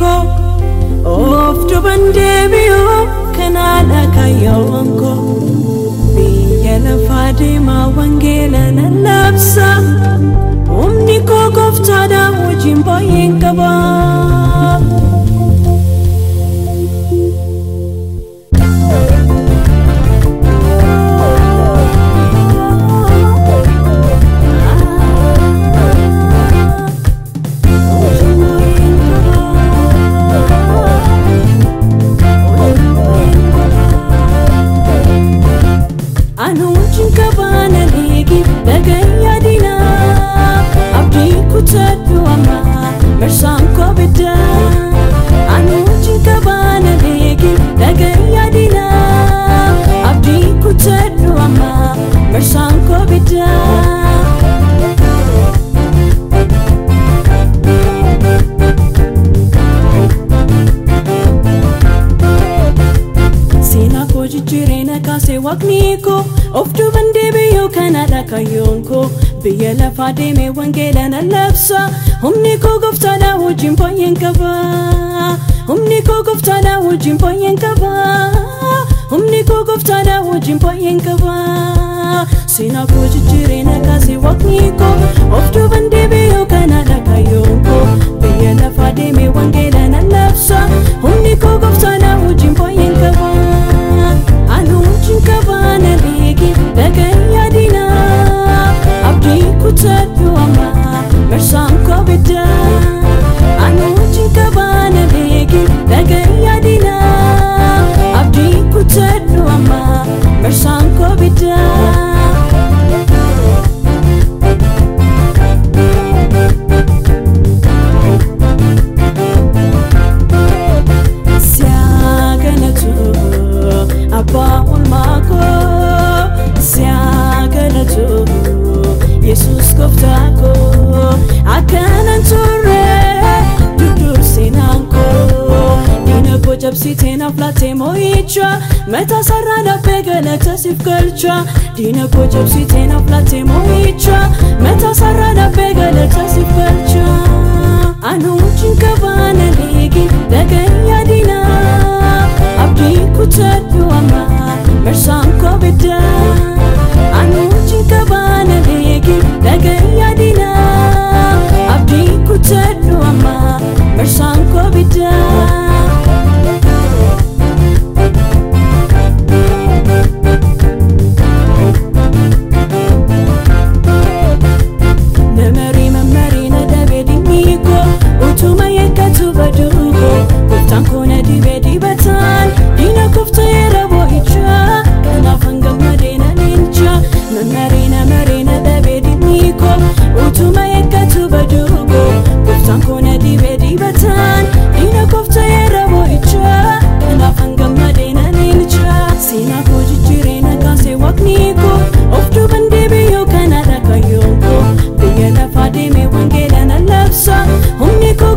koo of duban deebi'uu kanaadha kaayyoon koo biyya lafaa deemaa wangeela nan labsa humni koo gooftaadha hojiin baay'een qaba. Wajjin qabaana leegi dhagayyaa diinaa abdii kutadhu amma marsaan koo biddaa. Anu wajjin qabaana leegi dhagayyaa diinaa abdii kutadhu amma marsaan koo biddaa. Seenaa koo jijjiirina kaasee waaqni of duuban deebi'uu kanaadha kaayyoon koo biyya lafaa deemee wangeela nan labsa humni koo gooftaadha hojiin baay'een qaba humni koo gooftaadha hojiin baay'een qaba humni koo gooftaadha hojiin baay'een qaba seenaa koo jijjiirina kaasee waaqni koo of duuban jabsitee naaf laattee moo'ichaa meetaa sarara beekaa laata siif galchaa diina koo jabsitee naaf laattee moo'ichaa.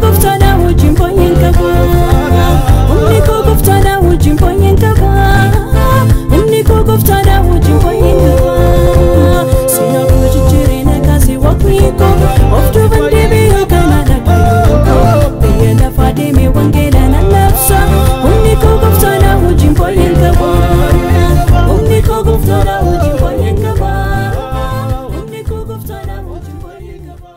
kokufutana ujimponye nkaba umni kokufutana ujimponye nkaba umni kokufutana ujimponye nkaba sinakuchichirina kazi wakwiko ofutubandi